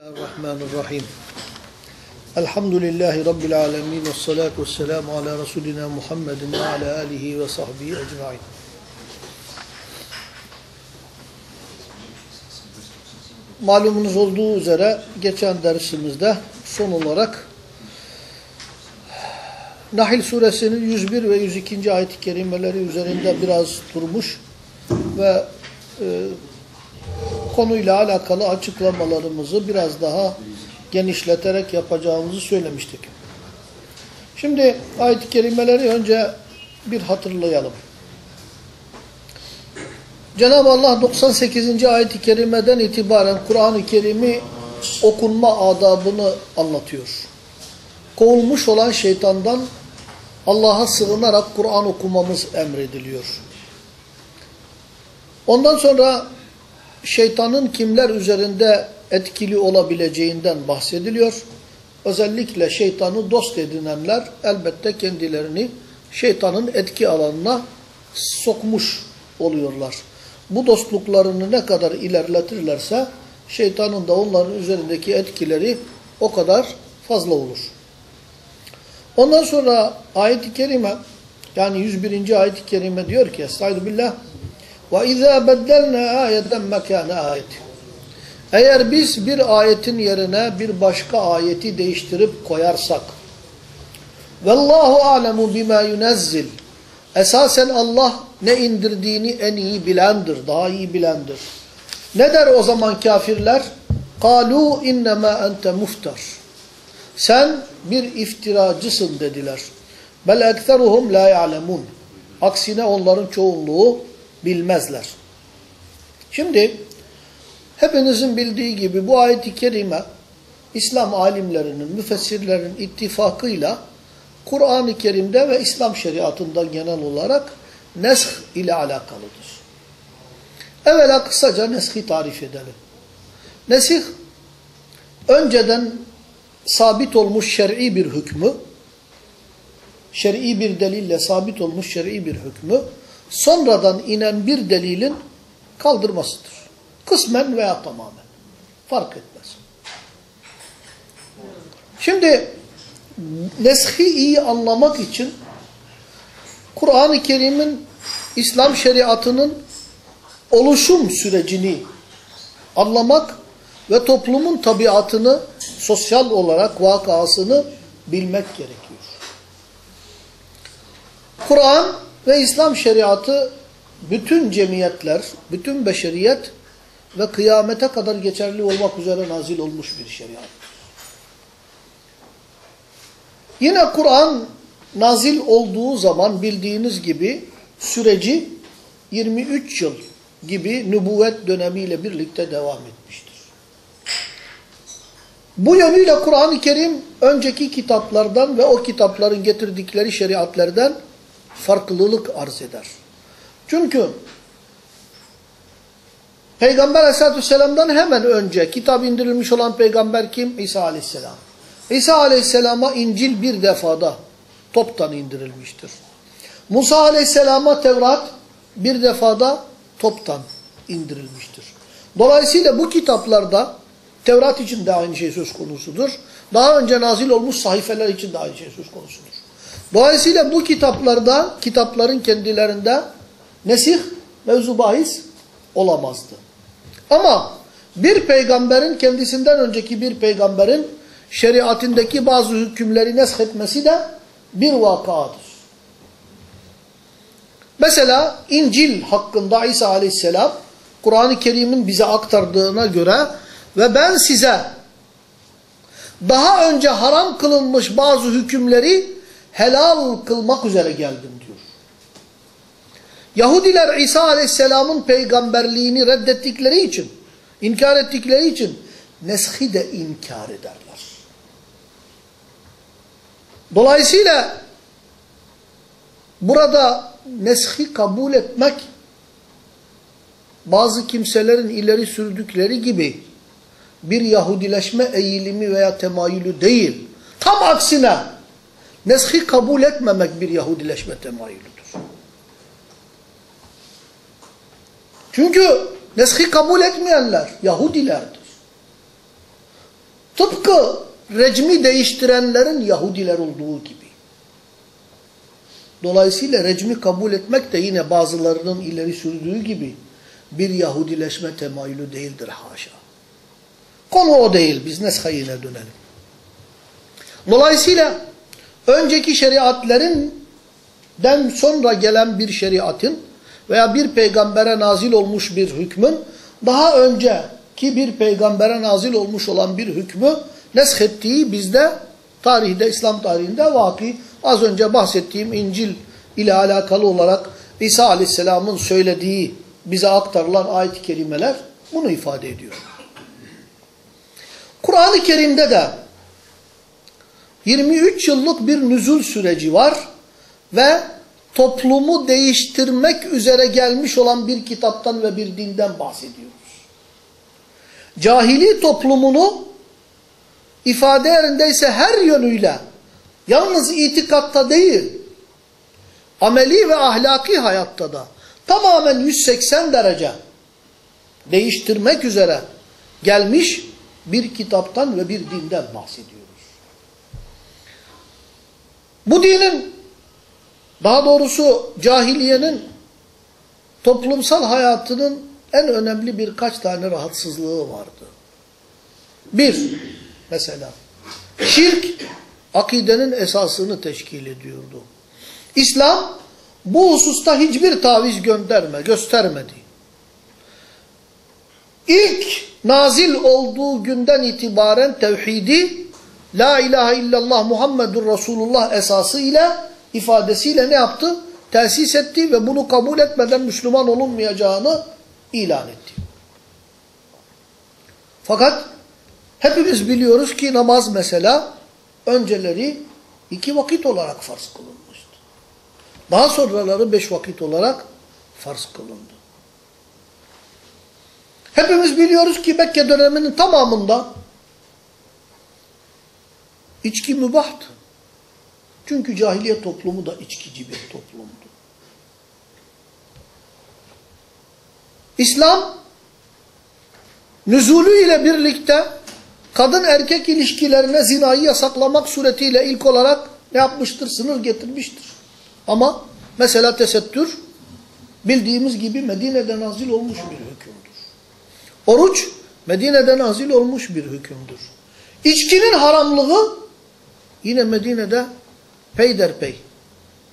Bismillahirrahmanirrahim. Elhamdülillahi Rabbil alemin ve salatu ve selamu ala Resulina Muhammedin ve ala alihi ve sahbihi ecmain. Malumunuz olduğu üzere geçen dersimizde son olarak Nahil suresinin 101 ve 102. ayet-i kerimeleri üzerinde biraz durmuş ve e, konuyla alakalı açıklamalarımızı biraz daha genişleterek yapacağımızı söylemiştik. Şimdi ayet-i kerimeleri önce bir hatırlayalım. Cenab-ı Allah 98. ayet-i kerimeden itibaren Kur'an-ı Kerim'i okunma adabını anlatıyor. Kovulmuş olan şeytandan Allah'a sığınarak Kur'an okumamız emrediliyor. Ondan sonra şeytanın kimler üzerinde etkili olabileceğinden bahsediliyor. Özellikle şeytanı dost edinenler elbette kendilerini şeytanın etki alanına sokmuş oluyorlar. Bu dostluklarını ne kadar ilerletirlerse şeytanın da onların üzerindeki etkileri o kadar fazla olur. Ondan sonra ayet-i kerime yani 101. ayet-i kerime diyor ki Estaizu billah وَاِذَا بَدَّلْنَا آيَةً مَكَانَ آيَةٍ Eğer biz bir ayetin yerine bir başka ayeti değiştirip koyarsak وَاللّٰهُ عَلَمُ بِمَا يُنَزِّلْ Esasen Allah ne indirdiğini en iyi bilendir, daha iyi bilendir. Ne der o zaman kafirler? قَالُوا اِنَّمَا اَنْتَ مُفْتَرٍ Sen bir iftiracısın dediler. Bel ekseruhum la ya'lemun. Aksine onların çoğunluğu bilmezler. Şimdi hepinizin bildiği gibi bu ayet-i kerime İslam alimlerinin, müfessirlerin ittifakıyla Kur'an-ı Kerim'de ve İslam şeriatında genel olarak nesh ile alakalıdır. Evvela kısaca neshi tarif edelim. Nesih önceden sabit olmuş şer'i bir hükmü, şer'i bir delille sabit olmuş şer'i bir hükmü, sonradan inen bir delilin kaldırmasıdır. Kısmen veya tamamen. Fark etmez. Şimdi neshi iyi anlamak için Kur'an-ı Kerim'in İslam şeriatının oluşum sürecini anlamak ve toplumun tabiatını, sosyal olarak vakasını bilmek gerekiyor. Kur'an ve İslam şeriatı bütün cemiyetler, bütün beşeriyet ve kıyamete kadar geçerli olmak üzere nazil olmuş bir şeriat. Yine Kur'an nazil olduğu zaman bildiğiniz gibi süreci 23 yıl gibi nübüvvet dönemiyle birlikte devam etmiştir. Bu yönüyle Kur'an-ı Kerim önceki kitaplardan ve o kitapların getirdikleri şeriatlerden farklılık arz eder. Çünkü Peygamber Aleyhisselatü hemen önce kitap indirilmiş olan peygamber kim? İsa Aleyhisselam. İsa Aleyhisselam'a İncil bir defada toptan indirilmiştir. Musa Aleyhisselam'a Tevrat bir defada toptan indirilmiştir. Dolayısıyla bu kitaplarda Tevrat için de aynı şey söz konusudur. Daha önce nazil olmuş sahifeler için de aynı şey söz konusudur. Dolayısıyla bu kitaplarda, kitapların kendilerinde nesih, mevzu bahis olamazdı. Ama bir peygamberin kendisinden önceki bir peygamberin şeriatindeki bazı hükümleri nesh etmesi de bir vakadır. Mesela İncil hakkında İsa aleyhisselam Kur'an-ı Kerim'in bize aktardığına göre ve ben size daha önce haram kılınmış bazı hükümleri helal kılmak üzere geldim diyor. Yahudiler İsa aleyhisselamın peygamberliğini reddettikleri için, inkar ettikleri için neshi de inkar ederler. Dolayısıyla burada neshi kabul etmek bazı kimselerin ileri sürdükleri gibi bir Yahudileşme eğilimi veya temayülü değil. Tam aksine neshi kabul etmemek bir Yahudileşme temayülüdür. Çünkü neshi kabul etmeyenler Yahudilerdir. Tıpkı recmi değiştirenlerin Yahudiler olduğu gibi. Dolayısıyla recmi kabul etmek de yine bazılarının ileri sürdüğü gibi bir Yahudileşme temayülü değildir haşa. Konu o değil. Biz neshayine dönelim. Dolayısıyla önceki şeriatlerin den sonra gelen bir şeriatın veya bir peygambere nazil olmuş bir hükmün daha önceki bir peygambere nazil olmuş olan bir hükmü neshettiği bizde tarihte, İslam tarihinde vaki az önce bahsettiğim İncil ile alakalı olarak İsa Aleyhisselam'ın söylediği bize aktarılan ayet-i kerimeler bunu ifade ediyor. Kur'an-ı Kerim'de de 23 yıllık bir nüzul süreci var ve toplumu değiştirmek üzere gelmiş olan bir kitaptan ve bir dinden bahsediyoruz. Cahili toplumunu ifade yerindeyse her yönüyle yalnız itikatta değil, ameli ve ahlaki hayatta da tamamen 180 derece değiştirmek üzere gelmiş bir kitaptan ve bir dinden bahsediyoruz. Bu dinin daha doğrusu cahiliyenin toplumsal hayatının en önemli birkaç tane rahatsızlığı vardı. Bir, mesela şirk akidenin esasını teşkil ediyordu. İslam bu hususta hiçbir taviz gönderme, göstermedi. İlk nazil olduğu günden itibaren tevhidi La ilahe illallah Muhammedur Resulullah esası ile ifadesiyle ne yaptı? Tesis etti ve bunu kabul etmeden Müslüman olunmayacağını ilan etti. Fakat hepimiz biliyoruz ki namaz mesela önceleri iki vakit olarak farz kılınmıştı. Daha sonraları beş vakit olarak farz kılındı. Hepimiz biliyoruz ki Mekke döneminin tamamında içki mübahtı. Çünkü cahiliye toplumu da içkici bir toplumdu. İslam nüzulü ile birlikte kadın erkek ilişkilerine zinayı yasaklamak suretiyle ilk olarak ne yapmıştır? Sınır getirmiştir. Ama mesela tesettür bildiğimiz gibi Medine'de nazil olmuş bir hükümdür. Oruç Medine'de nazil olmuş bir hükümdür. İçkinin haramlığı yine Medine'de peyderpey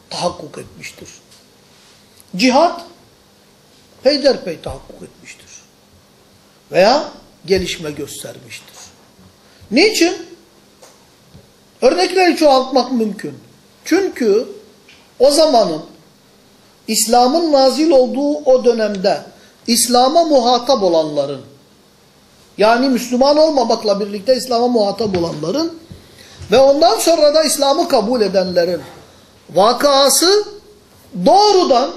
tahakkuk etmiştir. Cihat peyderpey tahakkuk etmiştir. Veya gelişme göstermiştir. Niçin? Örnekleri çoğaltmak mümkün. Çünkü o zamanın İslam'ın nazil olduğu o dönemde İslam'a muhatap olanların yani Müslüman olmamakla birlikte İslam'a muhatap olanların ve ondan sonra da İslam'ı kabul edenlerin vakası doğrudan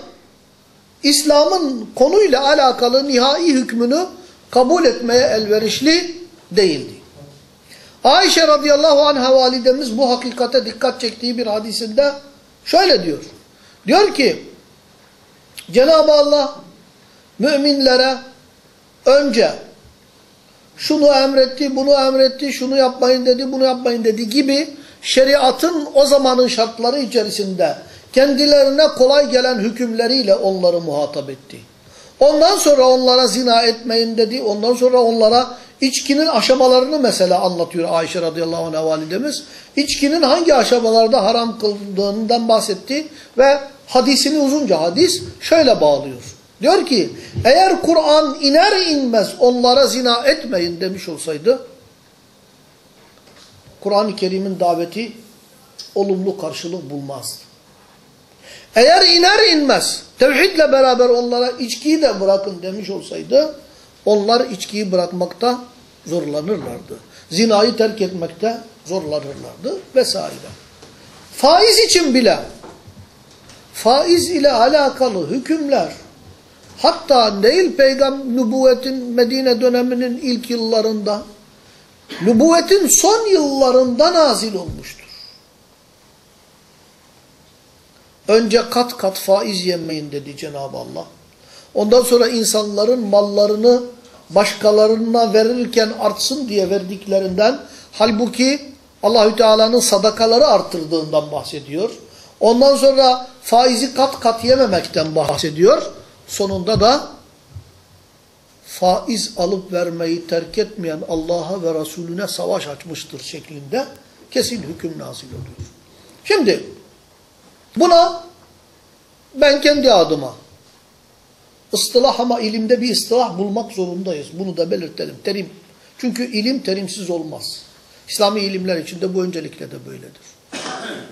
İslam'ın konuyla alakalı nihai hükmünü kabul etmeye elverişli değildi. Ayşe radıyallahu anha validemiz bu hakikate dikkat çektiği bir hadisinde şöyle diyor. Diyor ki Cenab-ı Allah müminlere önce şunu emretti, bunu emretti, şunu yapmayın dedi, bunu yapmayın dedi gibi şeriatın o zamanın şartları içerisinde kendilerine kolay gelen hükümleriyle onları muhatap etti. Ondan sonra onlara zina etmeyin dedi. Ondan sonra onlara içkinin aşamalarını mesela anlatıyor Ayşe radıyallahu anh validemiz. İçkinin hangi aşamalarda haram kıldığından bahsetti ve hadisini uzunca hadis şöyle bağlıyor. Diyor ki eğer Kur'an iner inmez onlara zina etmeyin demiş olsaydı Kur'an-ı Kerim'in daveti olumlu karşılık bulmaz. Eğer iner inmez tevhidle beraber onlara içkiyi de bırakın demiş olsaydı onlar içkiyi bırakmakta zorlanırlardı. Zinayı terk etmekte zorlanırlardı vesaire. Faiz için bile faiz ile alakalı hükümler hatta değil peygamber nübüvvetin Medine döneminin ilk yıllarında nübüvvetin son yıllarında nazil olmuştur. Önce kat kat faiz yemeyin dedi Cenab-ı Allah. Ondan sonra insanların mallarını başkalarına verirken artsın diye verdiklerinden Halbuki Allahü Teala'nın sadakaları arttırdığından bahsediyor. Ondan sonra faizi kat kat yememekten bahsediyor. Sonunda da faiz alıp vermeyi terk etmeyen Allah'a ve Resulüne savaş açmıştır şeklinde kesin hüküm nazil oluyor. Şimdi buna ben kendi adıma ıstılah ama ilimde bir ıstılah bulmak zorundayız. Bunu da belirtelim. Terim. Çünkü ilim terimsiz olmaz. İslami ilimler içinde bu öncelikle de böyledir.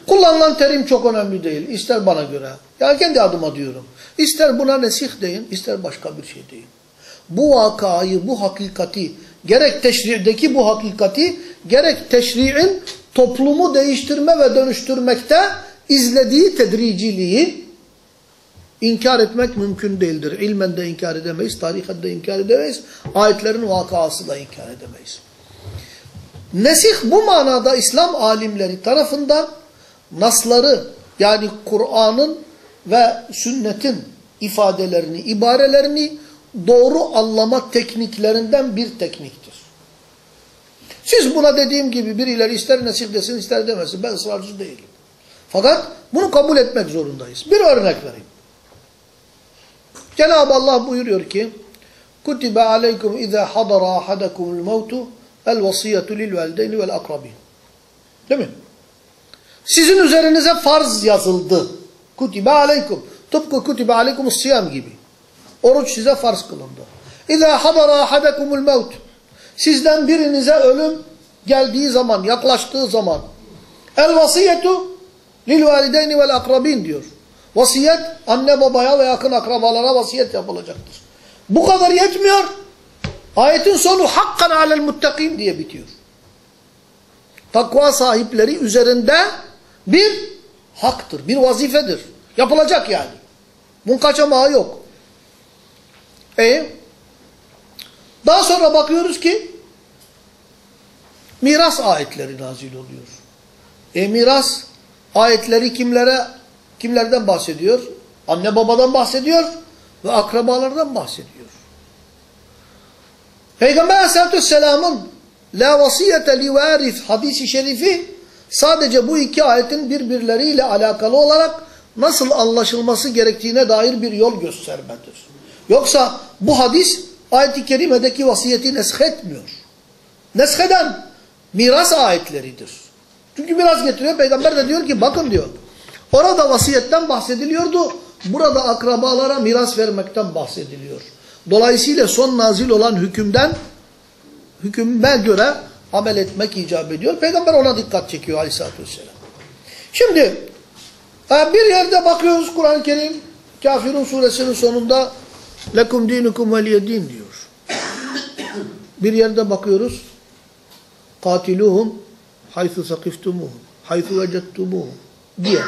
Kullanılan terim çok önemli değil. İster bana göre. Ya kendi adıma diyorum. İster buna nesih deyin, ister başka bir şey deyin. Bu vakayı, bu hakikati, gerek teşri'deki bu hakikati, gerek teşri'in toplumu değiştirme ve dönüştürmekte izlediği tedriciliği inkar etmek mümkün değildir. İlmen de inkar edemeyiz, tarihen de inkar edemeyiz, ayetlerin vakası da inkar edemeyiz. Nesih bu manada İslam alimleri tarafından nasları yani Kur'an'ın ve sünnetin ifadelerini, ibarelerini doğru anlama tekniklerinden bir tekniktir. Siz buna dediğim gibi birileri ister nesih desin ister demesin. Ben ısrarcı değilim. Fakat bunu kabul etmek zorundayız. Bir örnek vereyim. Cenab-ı Allah buyuruyor ki hadara ahadakumul mevtu el vasiyetu lil velideyni vel akrabin. Değil mi? Sizin üzerinize farz yazıldı. Kutibe aleykum. Tıpkı kutibe aleykumus siyam gibi. Oruç size farz kılındı. İzâ hadara ahadakumul mevt. Sizden birinize ölüm geldiği zaman, yaklaştığı zaman el vasiyetu lil valideyni vel akrabin diyor. Vasiyet anne babaya ve yakın akrabalara vasiyet yapılacaktır. Bu kadar yetmiyor. Ayetin sonu hakkan alel muttakin diye bitiyor. Takva sahipleri üzerinde bir haktır, bir vazifedir. Yapılacak yani. Bunun kaçamağı yok. E daha sonra bakıyoruz ki miras ayetleri nazil oluyor. E miras ayetleri kimlere kimlerden bahsediyor? Anne babadan bahsediyor ve akrabalardan bahsediyor. Peygamber Aleyhisselatü Vesselam'ın La vasiyete li varis hadisi şerifi sadece bu iki ayetin birbirleriyle alakalı olarak nasıl anlaşılması gerektiğine dair bir yol göstermedir. Yoksa bu hadis ayet-i kerimedeki vasiyeti neshetmiyor. Nesheden miras ayetleridir. Çünkü miras getiriyor. Peygamber de diyor ki bakın diyor. Orada vasiyetten bahsediliyordu. Burada akrabalara miras vermekten bahsediliyor. Dolayısıyla son nazil olan hükümden hüküme göre amel etmek icap ediyor. Peygamber ona dikkat çekiyor aleyhissalatü vesselam. Şimdi bir yerde bakıyoruz Kur'an-ı Kerim Kafirun suresinin sonunda lekum dinukum veliyedin diyor. Bir yerde bakıyoruz katiluhum haythu sakiftumuhum haythu vecettumuhum diye.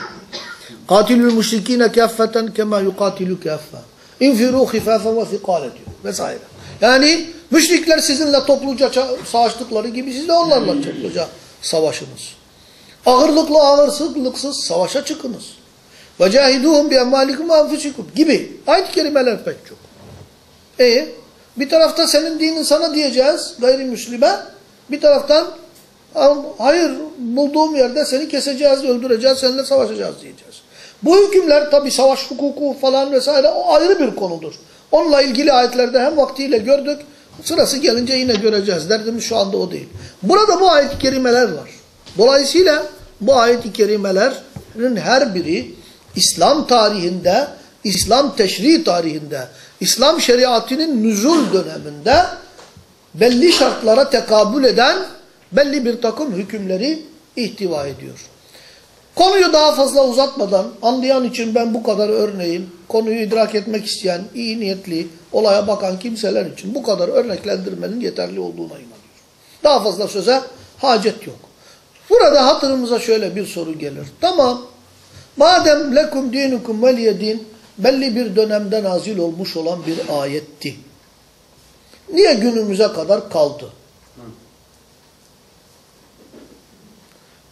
Katilul müşrikine kaffeten kema yukatilu kaffa. İnfiru hifafen ve fikale diyor. Vesaire. Yani müşrikler sizinle topluca savaştıkları gibi siz de onlarla topluca savaşınız. Ağırlıklı ağırsızlıksız savaşa çıkınız. Ve cahiduhum bi emmalikum ve enfusikum gibi. Ayet-i kerimeler pek çok. E bir tarafta senin dinin sana diyeceğiz gayrimüslime. Bir taraftan hayır bulduğum yerde seni keseceğiz, öldüreceğiz, seninle savaşacağız diyeceğiz. Bu hükümler tabi savaş hukuku falan vesaire o ayrı bir konudur. Onunla ilgili ayetlerde hem vaktiyle gördük, sırası gelince yine göreceğiz. Derdimiz şu anda o değil. Burada bu ayet-i kerimeler var. Dolayısıyla bu ayet-i kerimelerin her biri İslam tarihinde, İslam teşri tarihinde, İslam şeriatının nüzul döneminde belli şartlara tekabül eden belli bir takım hükümleri ihtiva ediyor. Konuyu daha fazla uzatmadan anlayan için ben bu kadar örneğin konuyu idrak etmek isteyen, iyi niyetli, olaya bakan kimseler için bu kadar örneklendirmenin yeterli olduğuna inanıyorum. Daha fazla söze hacet yok. Burada hatırımıza şöyle bir soru gelir. Tamam, madem lekum dinukum veliye din belli bir dönemde nazil olmuş olan bir ayetti. Niye günümüze kadar kaldı?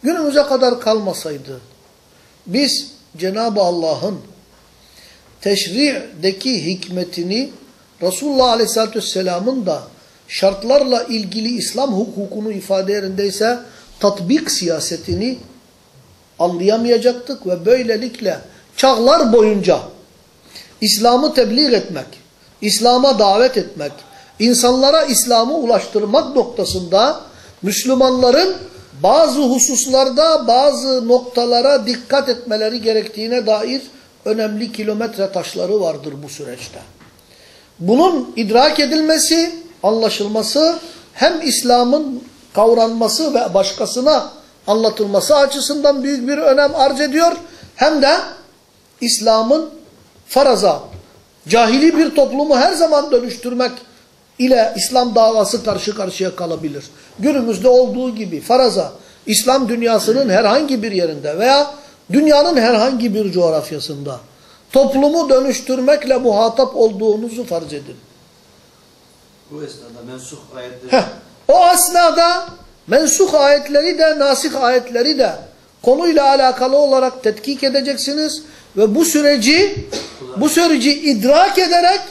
Günümüze kadar kalmasaydı biz Cenab-ı Allah'ın teşri'deki hikmetini Resulullah Aleyhisselatü Vesselam'ın da şartlarla ilgili İslam hukukunu ifade yerindeyse tatbik siyasetini anlayamayacaktık ve böylelikle çağlar boyunca İslam'ı tebliğ etmek, İslam'a davet etmek, insanlara İslam'ı ulaştırmak noktasında Müslümanların bazı hususlarda bazı noktalara dikkat etmeleri gerektiğine dair önemli kilometre taşları vardır bu süreçte. Bunun idrak edilmesi, anlaşılması hem İslam'ın kavranması ve başkasına anlatılması açısından büyük bir önem arz ediyor. Hem de İslam'ın faraza, cahili bir toplumu her zaman dönüştürmek ile İslam davası karşı karşıya kalabilir. Günümüzde olduğu gibi faraza, İslam dünyasının herhangi bir yerinde veya dünyanın herhangi bir coğrafyasında toplumu dönüştürmekle muhatap olduğunuzu farz edin. Bu esnada mensuh ayetleri Heh, o esnada mensuh ayetleri de nasih ayetleri de konuyla alakalı olarak tetkik edeceksiniz ve bu süreci bu süreci idrak ederek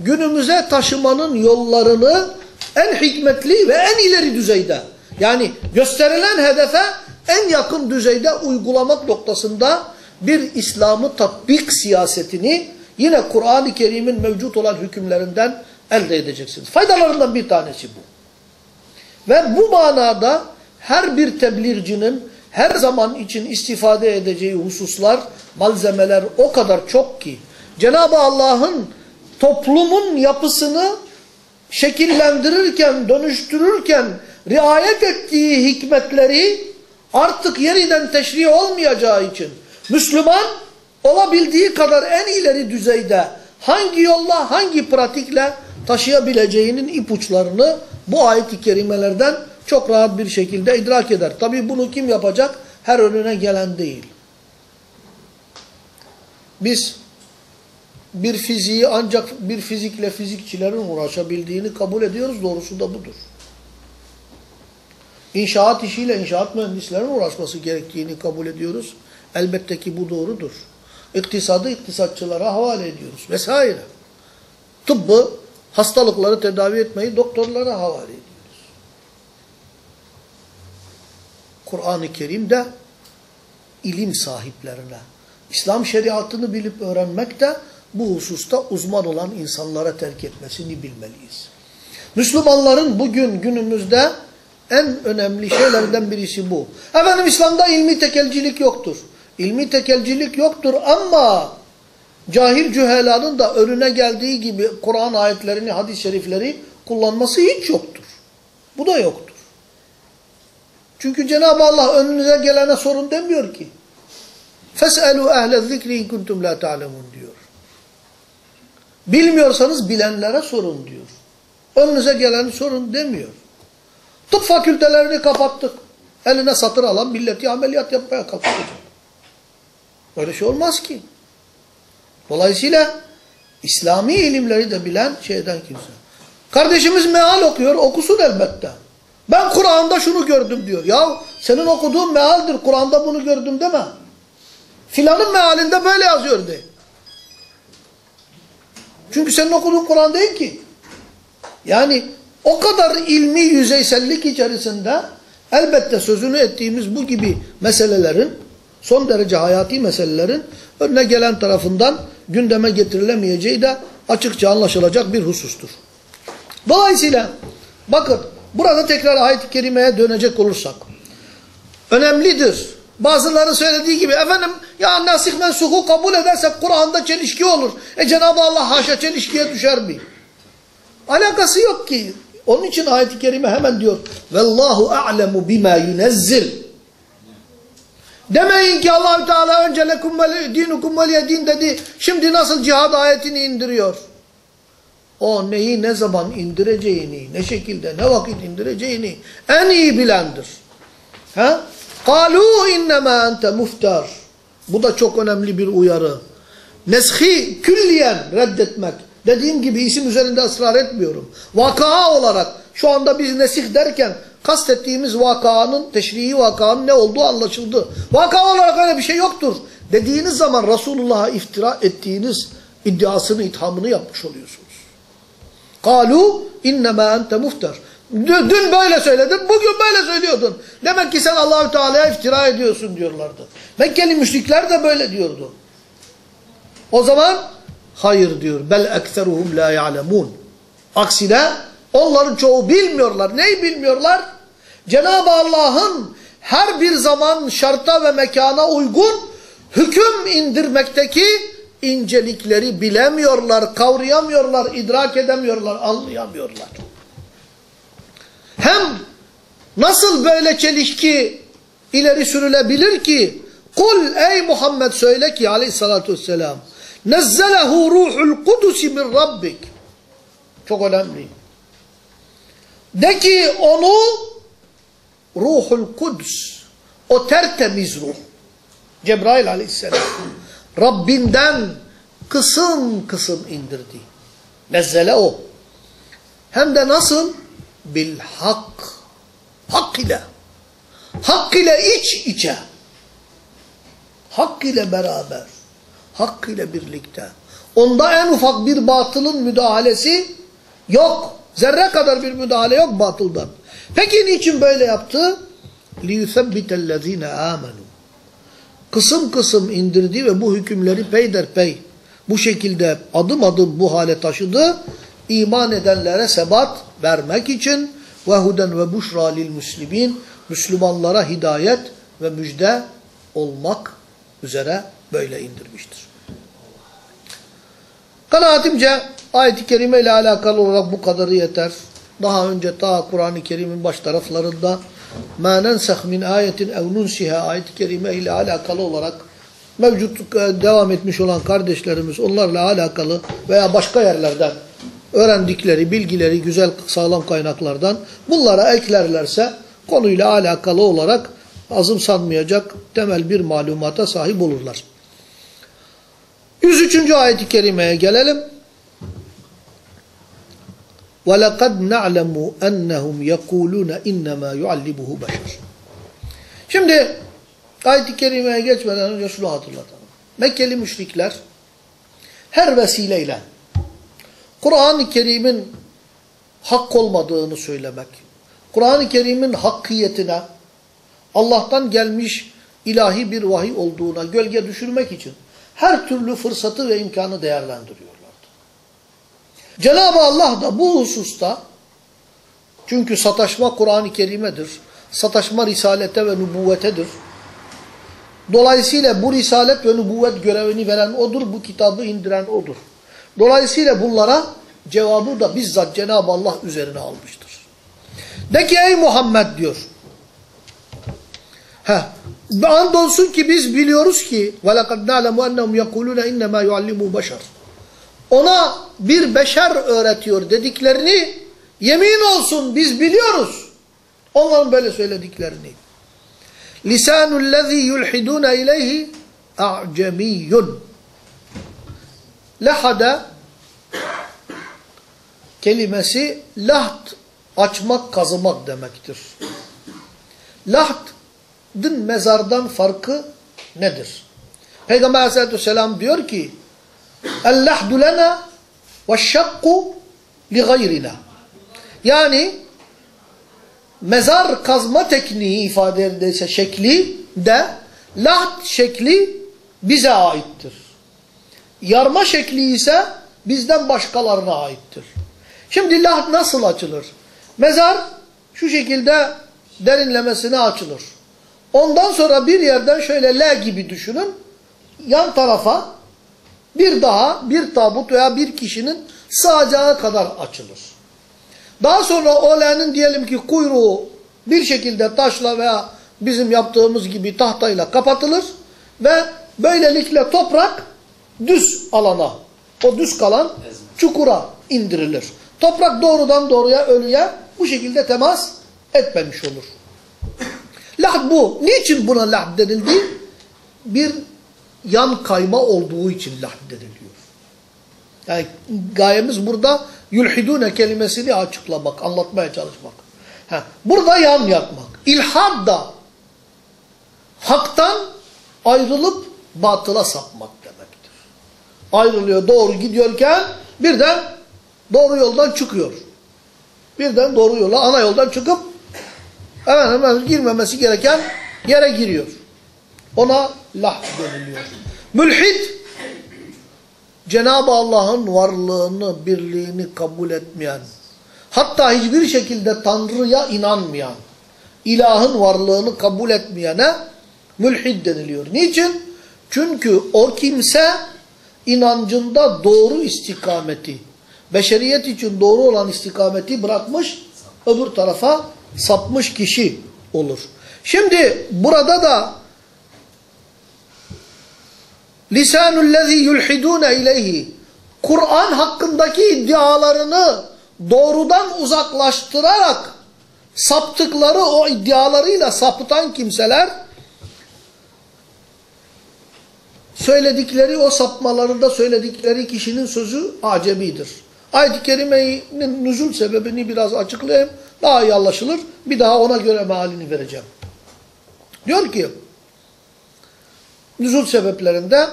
günümüze taşımanın yollarını en hikmetli ve en ileri düzeyde yani gösterilen hedefe en yakın düzeyde uygulamak noktasında bir İslam'ı tatbik siyasetini yine Kur'an-ı Kerim'in mevcut olan hükümlerinden elde edeceksiniz. Faydalarından bir tanesi bu. Ve bu manada her bir tebliğcinin her zaman için istifade edeceği hususlar, malzemeler o kadar çok ki Cenab-ı Allah'ın toplumun yapısını şekillendirirken, dönüştürürken riayet ettiği hikmetleri artık yeniden teşri olmayacağı için Müslüman olabildiği kadar en ileri düzeyde hangi yolla, hangi pratikle taşıyabileceğinin ipuçlarını bu ayet-i kerimelerden çok rahat bir şekilde idrak eder. Tabi bunu kim yapacak? Her önüne gelen değil. Biz bir fiziği ancak bir fizikle fizikçilerin uğraşabildiğini kabul ediyoruz. Doğrusu da budur. İnşaat işiyle inşaat mühendislerin uğraşması gerektiğini kabul ediyoruz. Elbette ki bu doğrudur. İktisadı iktisatçılara havale ediyoruz vesaire. Tıbbı, hastalıkları tedavi etmeyi doktorlara havale ediyoruz. Kur'an-ı Kerim'de ilim sahiplerine, İslam şeriatını bilip öğrenmek de bu hususta uzman olan insanlara terk etmesini bilmeliyiz. Müslümanların bugün günümüzde en önemli şeylerden birisi bu. Efendim İslam'da ilmi tekelcilik yoktur. İlmi tekelcilik yoktur ama cahil cühelanın da önüne geldiği gibi Kur'an ayetlerini, hadis-i şerifleri kullanması hiç yoktur. Bu da yoktur. Çünkü Cenab-ı Allah önünüze gelene sorun demiyor ki. فَاسْأَلُوا اَهْلَ الذِّكْرِ اِنْ كُنْتُمْ لَا تَعْلَمُونَ diyor. Bilmiyorsanız bilenlere sorun diyor. Önünüze geleni sorun demiyor. Tıp fakültelerini kapattık. Eline satır alan milleti ameliyat yapmaya kalkacak. Öyle şey olmaz ki. Dolayısıyla İslami ilimleri de bilen şeyden kimse. Kardeşimiz meal okuyor, okusun elbette. Ben Kur'an'da şunu gördüm diyor. Ya senin okuduğun mealdir, Kur'an'da bunu gördüm deme. Filanın mealinde böyle yazıyor de. Çünkü senin okuduğun Kur'an değil ki. Yani o kadar ilmi yüzeysellik içerisinde elbette sözünü ettiğimiz bu gibi meselelerin, son derece hayati meselelerin önüne gelen tarafından gündeme getirilemeyeceği de açıkça anlaşılacak bir husustur. Dolayısıyla bakın burada tekrar ayet-i kerimeye dönecek olursak önemlidir. Bazıları söylediği gibi efendim ya nasih mensuhu kabul edersek Kur'an'da çelişki olur. E Cenab-ı Allah haşa çelişkiye düşer mi? Alakası yok ki. Onun için ayet-i kerime hemen diyor Vallahu a'lemu bima yunezzil. Demeyin ki Allahü Teala önce lekum dinukum veliyedin dedi. Şimdi nasıl cihad ayetini indiriyor? O neyi ne zaman indireceğini, ne şekilde, ne vakit indireceğini en iyi bilendir. Ha? Kalu innema ente muftar. Bu da çok önemli bir uyarı. Neshi külliyen reddetmek. Dediğim gibi isim üzerinde ısrar etmiyorum. Vaka olarak şu anda biz nesih derken kastettiğimiz vakanın, teşrii vakanın ne olduğu anlaşıldı. Vaka olarak öyle bir şey yoktur. Dediğiniz zaman Resulullah'a iftira ettiğiniz iddiasını, ithamını yapmış oluyorsunuz. Kalu innema ente muhtar. Dün böyle söyledin, bugün böyle söylüyordun. Demek ki sen Allahü Teala'ya iftira ediyorsun diyorlardı. Mekkeli müşrikler de böyle diyordu. O zaman hayır diyor. Bel ekseruhum la ya'lemun. Aksine onların çoğu bilmiyorlar. Neyi bilmiyorlar? Cenab-ı Allah'ın her bir zaman şarta ve mekana uygun hüküm indirmekteki incelikleri bilemiyorlar, kavrayamıyorlar, idrak edemiyorlar, anlayamıyorlar. Hem nasıl böyle çelişki ileri sürülebilir ki? Kul ey Muhammed söyle ki aleyhissalatü vesselam Nezzelehu ruhul kudusi min rabbik. Çok önemli. De ki onu ruhul kudüs o tertemiz ruh Cebrail aleyhisselam Rabbinden kısım kısım indirdi. Nezzele o. Hem de nasıl? Bil hak. Hak ile. Hak ile iç içe. Hak ile beraber. Hak ile birlikte. Onda en ufak bir batılın müdahalesi yok. Zerre kadar bir müdahale yok batıldan. Peki niçin böyle yaptı? لِيُثَبِّتَ الَّذ۪ينَ آمَنُوا Kısım kısım indirdi ve bu hükümleri peyderpey bu şekilde adım adım bu hale taşıdı. İman edenlere sebat vermek için ve huden ve buşra lil muslimin Müslümanlara hidayet ve müjde olmak üzere böyle indirmiştir. Kanaatimce ayet-i kerime ile alakalı olarak bu kadarı yeter. Daha önce ta Kur'an-ı Kerim'in baş taraflarında مَا نَنْسَخْ مِنْ آيَةٍ اَوْ نُنْسِهَا ayet-i kerime ile alakalı olarak mevcut e, devam etmiş olan kardeşlerimiz onlarla alakalı veya başka yerlerden öğrendikleri bilgileri güzel sağlam kaynaklardan bunlara eklerlerse konuyla alakalı olarak azımsanmayacak temel bir malumata sahip olurlar. 103. ayet-i kerimeye gelelim. وَلَقَدْ نَعْلَمُ أَنَّهُمْ يَقُولُونَ اِنَّمَا يُعَلِّمُهُ بَشَرٍ Şimdi ayet-i kerimeye geçmeden önce şunu hatırlatalım. Mekkeli müşrikler her vesileyle Kur'an-ı Kerim'in hak olmadığını söylemek, Kur'an-ı Kerim'in hakkiyetine, Allah'tan gelmiş ilahi bir vahiy olduğuna gölge düşürmek için her türlü fırsatı ve imkanı değerlendiriyorlardı. Cenab-ı Allah da bu hususta çünkü sataşma Kur'an-ı Kerim'edir. Sataşma risalete ve nübüvvetedir. Dolayısıyla bu risalet ve nübüvvet görevini veren odur, bu kitabı indiren odur. Dolayısıyla bunlara cevabı da bizzat Cenab-ı Allah üzerine almıştır. De ki ey Muhammed diyor. Heh, andolsun ki biz biliyoruz ki وَلَقَدْ نَعْلَمُ اَنَّهُمْ يَقُولُونَ اِنَّمَا يُعَلِّمُوا بَشَرٍ Ona bir beşer öğretiyor dediklerini yemin olsun biz biliyoruz. Onların böyle söylediklerini. Lisanul lezî yulhidûne ileyhi a'cemiyyun. Lahada kelimesi laht açmak, kazımak demektir. Lahdın mezardan farkı nedir? Peygamber aleyhissalatü vesselam diyor ki lena ve'şşakku li gayrina. Yani mezar kazma tekniği ifade edilse şekli de lahd şekli bize aittir. Yarma şekli ise bizden başkalarına aittir. Şimdi lahd nasıl açılır? Mezar şu şekilde derinlemesine açılır. Ondan sonra bir yerden şöyle L gibi düşünün. Yan tarafa bir daha bir tabut veya bir kişinin sığacağı kadar açılır. Daha sonra o L'nin diyelim ki kuyruğu bir şekilde taşla veya bizim yaptığımız gibi tahtayla kapatılır ve böylelikle toprak düz alana, o düz kalan çukura indirilir. Toprak doğrudan doğruya ölüye bu şekilde temas etmemiş olur. Lahd bu. Niçin buna lahd denildi? Bir yan kayma olduğu için lahd deniliyor. Yani gayemiz burada yulhidune kelimesini açıklamak, anlatmaya çalışmak. Ha, burada yan yakmak. İlhad da haktan ayrılıp batıla sapmak demektir. Ayrılıyor doğru gidiyorken birden doğru yoldan çıkıyor. Birden doğru yola, ana yoldan çıkıp hemen girmemesi gereken yere giriyor. Ona lah deniliyor. Mülhid, Cenab-ı Allah'ın varlığını, birliğini kabul etmeyen, hatta hiçbir şekilde Tanrı'ya inanmayan, ilahın varlığını kabul etmeyene mülhid deniliyor. Niçin? Çünkü o kimse inancında doğru istikameti, beşeriyet için doğru olan istikameti bırakmış, öbür tarafa sapmış kişi olur. Şimdi burada da lisanullezî yulhidûne ileyhi Kur'an hakkındaki iddialarını doğrudan uzaklaştırarak saptıkları o iddialarıyla sapıtan kimseler söyledikleri o sapmalarında söyledikleri kişinin sözü acemidir. Ayet-i Kerime'nin nüzul sebebini biraz açıklayayım. Daha iyi anlaşılır. Bir daha ona göre mealini vereceğim. Diyor ki nüzul sebeplerinde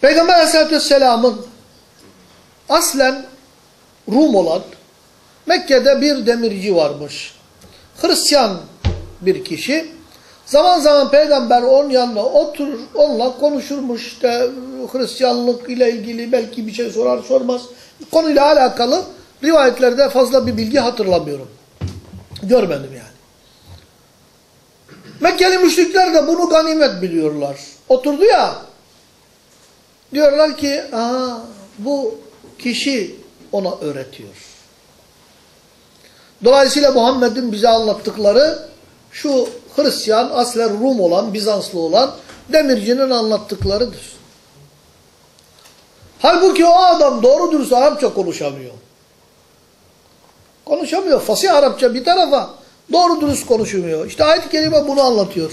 Peygamber Aleyhisselatü Vesselam'ın aslen Rum olan Mekke'de bir demirci varmış. Hristiyan bir kişi. Zaman zaman peygamber onun yanına oturur, onunla konuşurmuş. İşte Hristiyanlık ile ilgili belki bir şey sorar sormaz. Konuyla alakalı rivayetlerde fazla bir bilgi hatırlamıyorum. Görmedim yani. Mekkeli müşrikler de bunu ganimet biliyorlar. Oturdu ya, diyorlar ki, aha bu kişi ona öğretiyor. Dolayısıyla Muhammed'in bize anlattıkları şu Hristiyan, aslen Rum olan, Bizanslı olan demircinin anlattıklarıdır. Halbuki o adam doğru dürüst Arapça konuşamıyor. Konuşamıyor. Fasih Arapça bir tarafa doğru dürüst konuşmuyor. İşte ayet-i kerime bunu anlatıyor.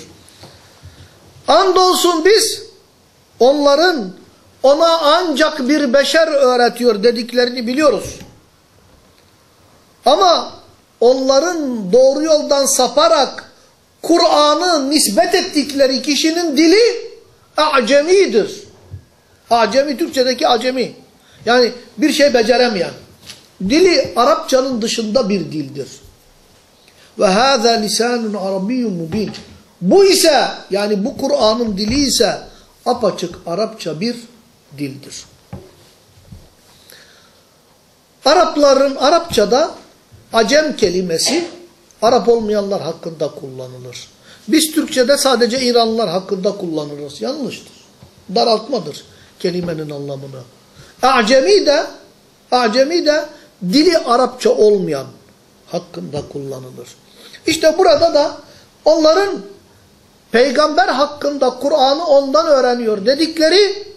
Andolsun biz onların ona ancak bir beşer öğretiyor dediklerini biliyoruz. Ama onların doğru yoldan saparak Kur'an'ı nispet ettikleri kişinin dili acemidir. Acemi Türkçedeki acemi. Yani bir şey beceremeyen. Dili Arapçanın dışında bir dildir. Ve hâzâ lisânun arabiyyun mubin. Bu ise yani bu Kur'an'ın dili ise apaçık Arapça bir dildir. Arapların Arapçada acem kelimesi Arap olmayanlar hakkında kullanılır. Biz Türkçe'de sadece İranlılar hakkında kullanırız. Yanlıştır. Daraltmadır kelimenin anlamını. Acemi de acemi de dili Arapça olmayan hakkında kullanılır. İşte burada da onların peygamber hakkında Kur'an'ı ondan öğreniyor dedikleri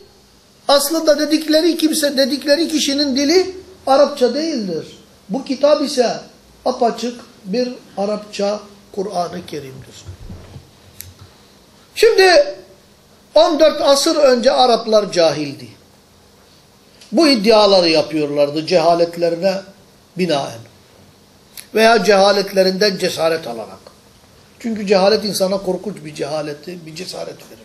aslında dedikleri kimse dedikleri kişinin dili Arapça değildir. Bu kitap ise apaçık bir Arapça Kur'an-ı Kerim'dir. Şimdi 14 asır önce Araplar cahildi. Bu iddiaları yapıyorlardı cehaletlerine binaen. Veya cehaletlerinden cesaret alarak. Çünkü cehalet insana korkunç bir cehaleti, bir cesaret verir.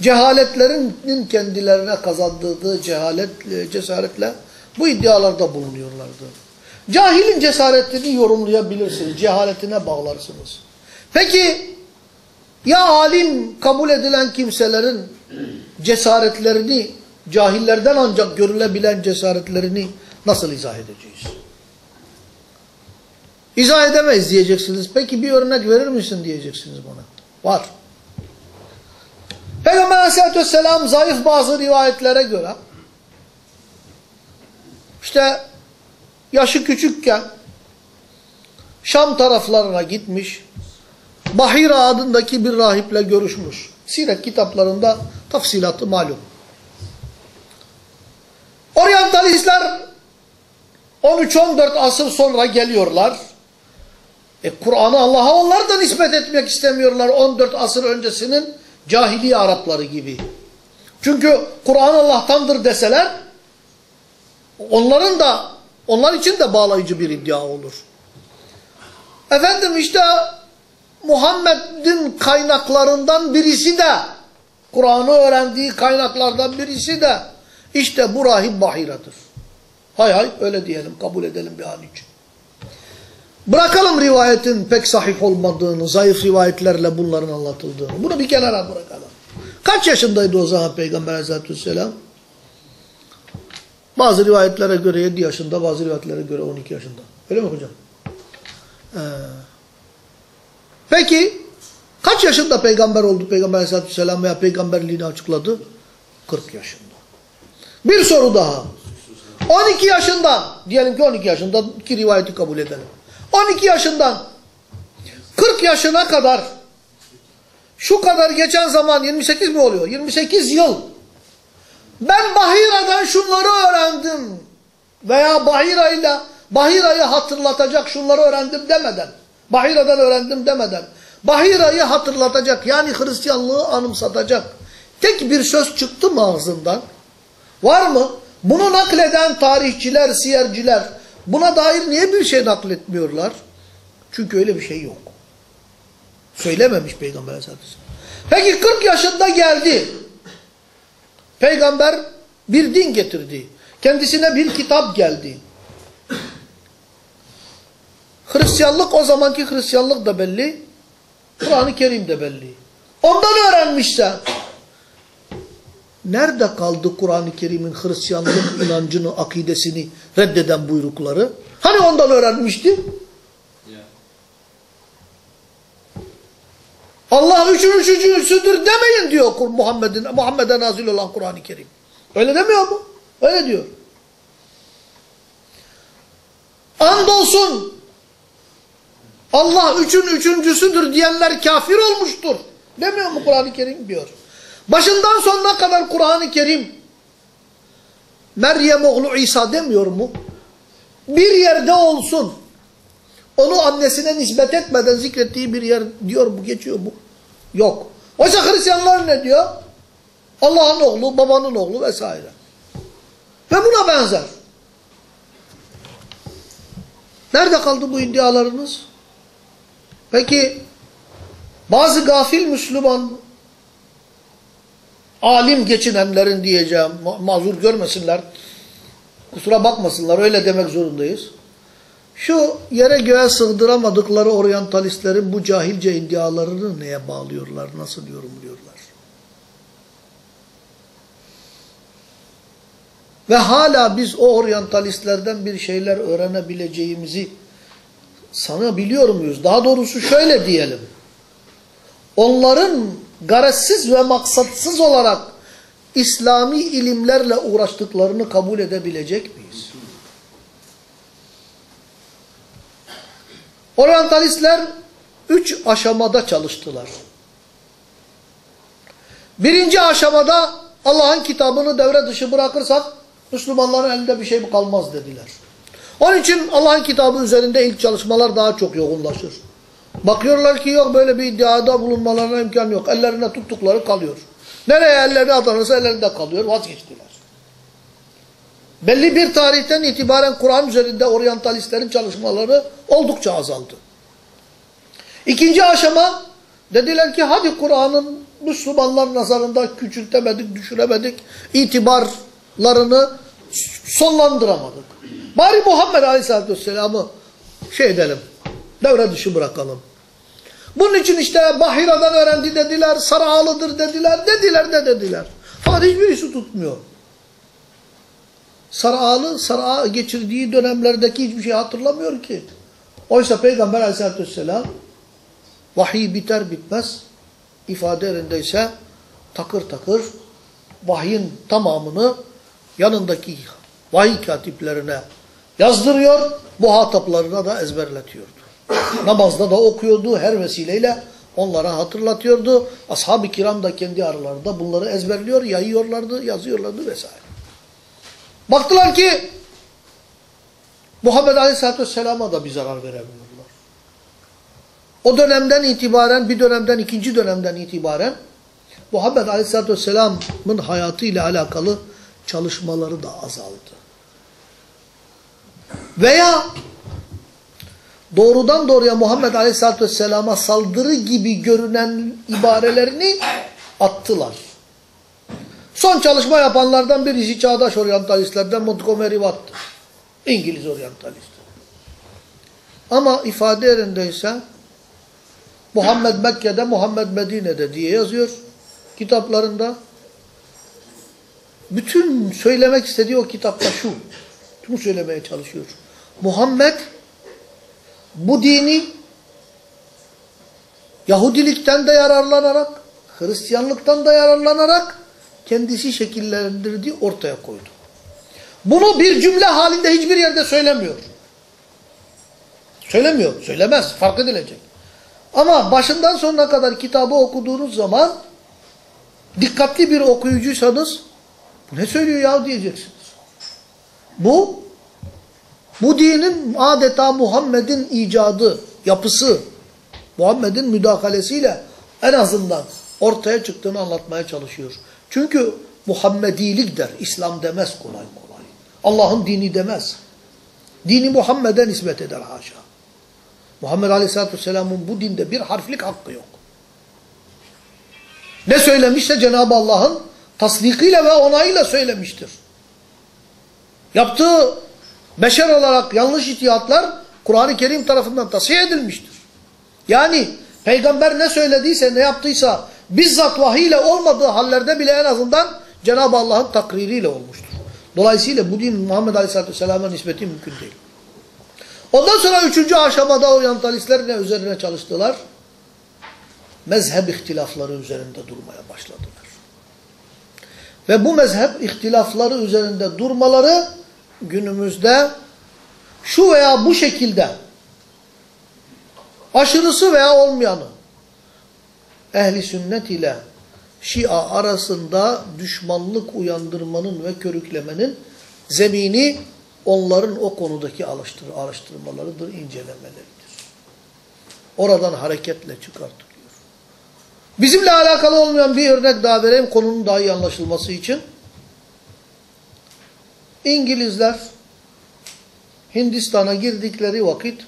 Cehaletlerinin kendilerine kazandırdığı cehalet, cesaretle bu iddialarda bulunuyorlardı. Cahilin cesaretini yorumlayabilirsiniz, cehaletine bağlarsınız. Peki ya alim kabul edilen kimselerin cesaretlerini, cahillerden ancak görülebilen cesaretlerini nasıl izah edeceğiz? İzah edemeyiz diyeceksiniz. Peki bir örnek verir misin diyeceksiniz bana. Var. Peygamber aleyhissalatü vesselam zayıf bazı rivayetlere göre işte yaşı küçükken Şam taraflarına gitmiş Bahira adındaki bir rahiple görüşmüş. Siret kitaplarında tafsilatı malum. Oryantalistler 13-14 asır sonra geliyorlar. E Kur'an'ı Allah'a onlar da nispet etmek istemiyorlar 14 asır öncesinin cahiliye Arapları gibi. Çünkü Kur'an Allah'tandır deseler onların da onlar için de bağlayıcı bir iddia olur. Efendim işte Muhammed'in kaynaklarından birisi de Kur'an'ı öğrendiği kaynaklardan birisi de İşte bu rahip Bahira'dır. Hay hay öyle diyelim kabul edelim bir an için. Bırakalım rivayetin pek sahih olmadığını, zayıf rivayetlerle bunların anlatıldığını. Bunu bir kenara bırakalım. Kaç yaşındaydı o zaman Peygamber aleyhissalatü vesselam? Bazı rivayetlere göre 7 yaşında, bazı rivayetlere göre 12 yaşında. Öyle mi hocam? Ee, peki kaç yaşında peygamber oldu Peygamber aleyhissalatü vesselam veya peygamberliğini açıkladı? 40 yaşında. Bir soru daha. 12 yaşından, diyelim ki 12 yaşında ki rivayeti kabul edelim. 12 yaşından 40 yaşına kadar şu kadar geçen zaman 28 mi oluyor? 28 yıl. Ben Bahira'dan şunları öğrendim. Veya Bahira ile Bahira'yı hatırlatacak şunları öğrendim demeden. Bahira'dan öğrendim demeden. Bahira'yı hatırlatacak yani Hristiyanlığı anımsatacak. Tek bir söz çıktı mı ağzından? Var mı? Bunu nakleden tarihçiler, siyerciler buna dair niye bir şey nakletmiyorlar? Çünkü öyle bir şey yok. Söylememiş Peygamber Aleyhisselatü. Peki 40 yaşında geldi. Peygamber bir din getirdi. Kendisine bir kitap geldi. Hristiyanlık o zamanki Hristiyanlık da belli. Kur'an-ı Kerim de belli. Ondan öğrenmişse nerede kaldı Kur'an-ı Kerim'in Hristiyanlık inancını, akidesini reddeden buyrukları? Hani ondan öğrenmişti? Allah üçün üçüncüsüdür demeyin diyor Muhammed'in Muhammed'e nazil olan Kur'an-ı Kerim. Öyle demiyor mu? Öyle diyor. Andolsun Allah üçün üçüncüsüdür diyenler kafir olmuştur. Demiyor mu Kur'an-ı Kerim diyor. Başından sonuna kadar Kur'an-ı Kerim Meryem oğlu İsa demiyor mu? Bir yerde olsun. Onu annesine nispet etmeden zikrettiği bir yer diyor bu geçiyor bu. Yok. Oysa Hristiyanlar ne diyor? Allah'ın oğlu, babanın oğlu vesaire. Ve buna benzer. Nerede kaldı bu iddialarınız? Peki bazı gafil Müslüman alim geçinenlerin diyeceğim ma mazur görmesinler kusura bakmasınlar öyle demek zorundayız. Şu yere göğe sığdıramadıkları oryantalistlerin bu cahilce iddialarını neye bağlıyorlar, nasıl yorumluyorlar? Ve hala biz o oryantalistlerden bir şeyler öğrenebileceğimizi sanabiliyor muyuz? Daha doğrusu şöyle diyelim. Onların garezsiz ve maksatsız olarak İslami ilimlerle uğraştıklarını kabul edebilecek miyiz? Oryantalistler üç aşamada çalıştılar. Birinci aşamada Allah'ın kitabını devre dışı bırakırsak Müslümanların elinde bir şey kalmaz dediler. Onun için Allah'ın kitabı üzerinde ilk çalışmalar daha çok yoğunlaşır. Bakıyorlar ki yok böyle bir iddiada bulunmalarına imkan yok. Ellerine tuttukları kalıyor. Nereye ellerine atanırsa ellerinde kalıyor. Vazgeçtiler. Belli bir tarihten itibaren Kur'an üzerinde oryantalistlerin çalışmaları oldukça azaldı. İkinci aşama dediler ki hadi Kur'an'ın Müslümanlar nazarında küçültemedik, düşüremedik, itibarlarını sonlandıramadık. Bari Muhammed Aleyhisselatü Vesselam'ı şey edelim, devre dışı bırakalım. Bunun için işte Bahira'dan öğrendi dediler, Sarağalı'dır dediler, dediler de dediler. Fakat hiçbirisi tutmuyor. Sarağalı, Sarağa geçirdiği dönemlerdeki hiçbir şey hatırlamıyor ki. Oysa Peygamber Aleyhisselatü Vesselam vahiy biter bitmez ifade yerindeyse takır takır vahyin tamamını yanındaki vahiy katiplerine yazdırıyor, muhataplarına da ezberletiyordu. Namazda da okuyordu, her vesileyle onlara hatırlatıyordu. Ashab-ı kiram da kendi aralarında bunları ezberliyor, yayıyorlardı, yazıyorlardı vesaire. Baktılar ki Muhammed Aleyhisselatü Vesselam'a da bir zarar veremiyorlar. O dönemden itibaren, bir dönemden, ikinci dönemden itibaren Muhammed Aleyhisselatü Vesselam'ın hayatıyla alakalı çalışmaları da azaldı. Veya doğrudan doğruya Muhammed Aleyhisselatü Vesselam'a saldırı gibi görünen ibarelerini attılar. Son çalışma yapanlardan birisi çağdaş oryantalistlerden Montgomery Watt'tır. İngiliz oryantalist. Ama ifade yerindeyse Muhammed Mekke'de, Muhammed Medine'de diye yazıyor kitaplarında. Bütün söylemek istediği o kitapta şu. Bunu söylemeye çalışıyor. Muhammed bu dini Yahudilikten de yararlanarak, Hristiyanlıktan da yararlanarak kendisi şekillendirdiği ortaya koydu. Bunu bir cümle halinde hiçbir yerde söylemiyor. Söylemiyor, söylemez, fark edilecek. Ama başından sonuna kadar kitabı okuduğunuz zaman dikkatli bir okuyucuysanız bu ne söylüyor ya diyeceksiniz. Bu bu dinin adeta Muhammed'in icadı, yapısı, Muhammed'in müdahalesiyle en azından ortaya çıktığını anlatmaya çalışıyor. Çünkü Muhammedilik der, İslam demez kolay kolay. Allah'ın dini demez. Dini Muhammed'e nispet eder haşa. Muhammed Aleyhisselatü Vesselam'ın bu dinde bir harflik hakkı yok. Ne söylemişse Cenab-ı Allah'ın tasdikiyle ve onayıyla söylemiştir. Yaptığı beşer olarak yanlış itihatlar Kur'an-ı Kerim tarafından tasfiye edilmiştir. Yani peygamber ne söylediyse ne yaptıysa bizzat vahiy ile olmadığı hallerde bile en azından Cenab-ı Allah'ın takririyle olmuştur. Dolayısıyla bu din Muhammed Aleyhisselatü Vesselam'a nispeti mümkün değil. Ondan sonra üçüncü aşamada oryantalistler ne üzerine çalıştılar? Mezhep ihtilafları üzerinde durmaya başladılar. Ve bu mezhep ihtilafları üzerinde durmaları günümüzde şu veya bu şekilde aşırısı veya olmayanı ehli sünnet ile Şia arasında düşmanlık uyandırmanın ve körüklemenin zemini onların o konudaki araştır, araştırmalarıdır, incelemeleridir. Oradan hareketle çıkartılıyor. Bizimle alakalı olmayan bir örnek daha vereyim konunun daha iyi anlaşılması için. İngilizler Hindistan'a girdikleri vakit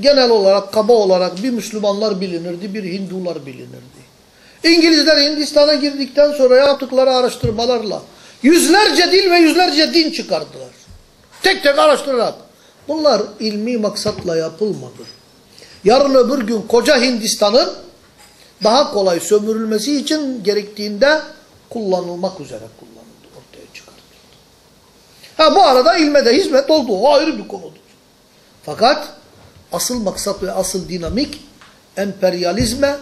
genel olarak kaba olarak bir Müslümanlar bilinirdi, bir Hindular bilinirdi. İngilizler Hindistan'a girdikten sonra yaptıkları araştırmalarla yüzlerce dil ve yüzlerce din çıkardılar. Tek tek araştırarak. Bunlar ilmi maksatla yapılmadı. Yarın öbür gün koca Hindistan'ın daha kolay sömürülmesi için gerektiğinde kullanılmak üzere kullanıldı. Ortaya çıkartıldı. Ha bu arada ilme de hizmet oldu. O ayrı bir konudur. Fakat asıl maksat ve asıl dinamik emperyalizme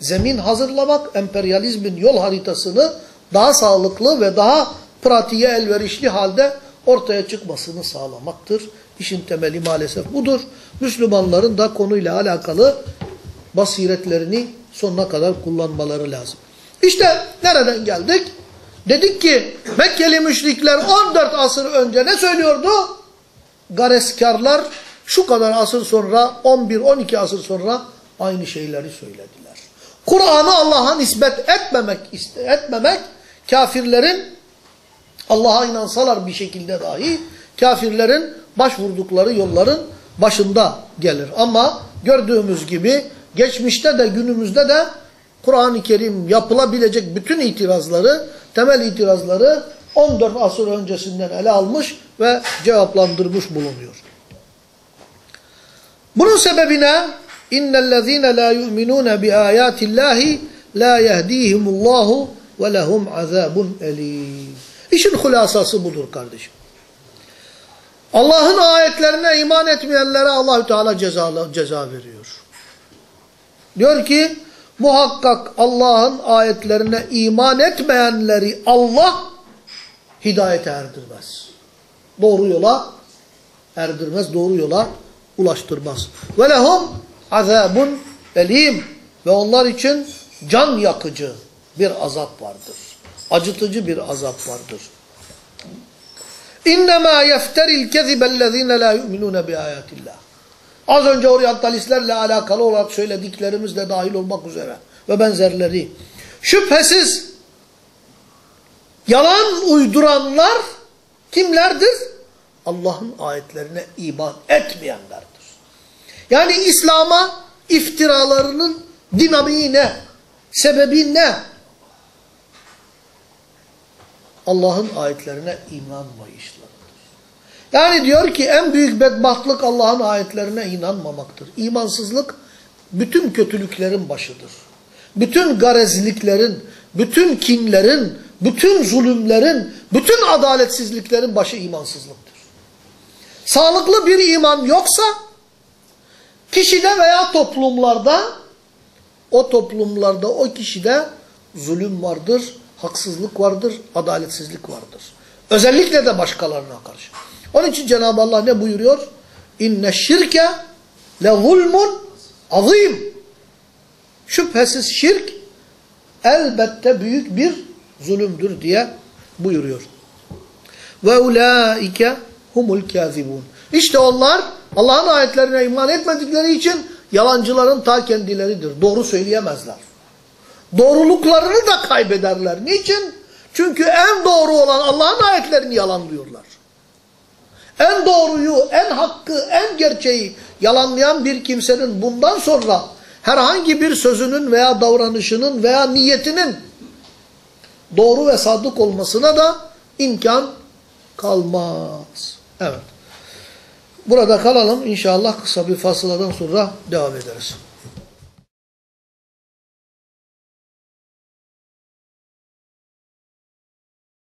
zemin hazırlamak, emperyalizmin yol haritasını daha sağlıklı ve daha pratiğe elverişli halde ortaya çıkmasını sağlamaktır. İşin temeli maalesef budur. Müslümanların da konuyla alakalı basiretlerini sonuna kadar kullanmaları lazım. İşte nereden geldik? Dedik ki Mekkeli müşrikler 14 asır önce ne söylüyordu? Gareskarlar şu kadar asır sonra 11-12 asır sonra aynı şeyleri söylediler. Kur'an'ı Allah'a nispet etmemek, etmemek kafirlerin Allah'a inansalar bir şekilde dahi kafirlerin başvurdukları yolların başında gelir. Ama gördüğümüz gibi geçmişte de günümüzde de Kur'an-ı Kerim yapılabilecek bütün itirazları, temel itirazları 14 asır öncesinden ele almış ve cevaplandırmış bulunuyor. Bunun sebebi ne? İnnellezîne lâ yu'minûne biâyâtillâhi lâ yehdîhimullahu ve lehum azâbun elîm. İşin hulasası budur kardeşim. Allah'ın ayetlerine iman etmeyenlere Allahü Teala ceza, ceza veriyor. Diyor ki muhakkak Allah'ın ayetlerine iman etmeyenleri Allah hidayete erdirmez. Doğru yola erdirmez, doğru yola ulaştırmaz. Ve lehum azabun elim ve onlar için can yakıcı bir azap vardır. Acıtıcı bir azap vardır. İnnemâ yefteril kezibellezîne lâ yu'minûne biâyâtillâh. Az önce oryantalistlerle alakalı olarak söylediklerimizle dahil olmak üzere ve benzerleri. Şüphesiz yalan uyduranlar kimlerdir? Allah'ın ayetlerine iman etmeyenlerdir. Yani İslam'a iftiralarının dinamiği ne? Sebebi ne? Allah'ın ayetlerine inanmayışlarıdır. Yani diyor ki en büyük bedbahtlık Allah'ın ayetlerine inanmamaktır. İmansızlık bütün kötülüklerin başıdır. Bütün garezliklerin, bütün kinlerin, bütün zulümlerin, bütün adaletsizliklerin başı imansızlıktır. Sağlıklı bir iman yoksa kişide veya toplumlarda o toplumlarda o kişide zulüm vardır, haksızlık vardır, adaletsizlik vardır. Özellikle de başkalarına karşı. Onun için Cenab-ı Allah ne buyuruyor? İnne şirke le zulmun azim. Şüphesiz şirk elbette büyük bir zulümdür diye buyuruyor. Ve ulaike humul kazibun. İşte onlar Allah'ın ayetlerine iman etmedikleri için yalancıların ta kendileridir. Doğru söyleyemezler. Doğruluklarını da kaybederler. Niçin? Çünkü en doğru olan Allah'ın ayetlerini yalanlıyorlar. En doğruyu, en hakkı, en gerçeği yalanlayan bir kimsenin bundan sonra herhangi bir sözünün veya davranışının veya niyetinin doğru ve sadık olmasına da imkan kalmaz. Evet. Burada kalalım. İnşallah kısa bir fasıladan sonra devam ederiz.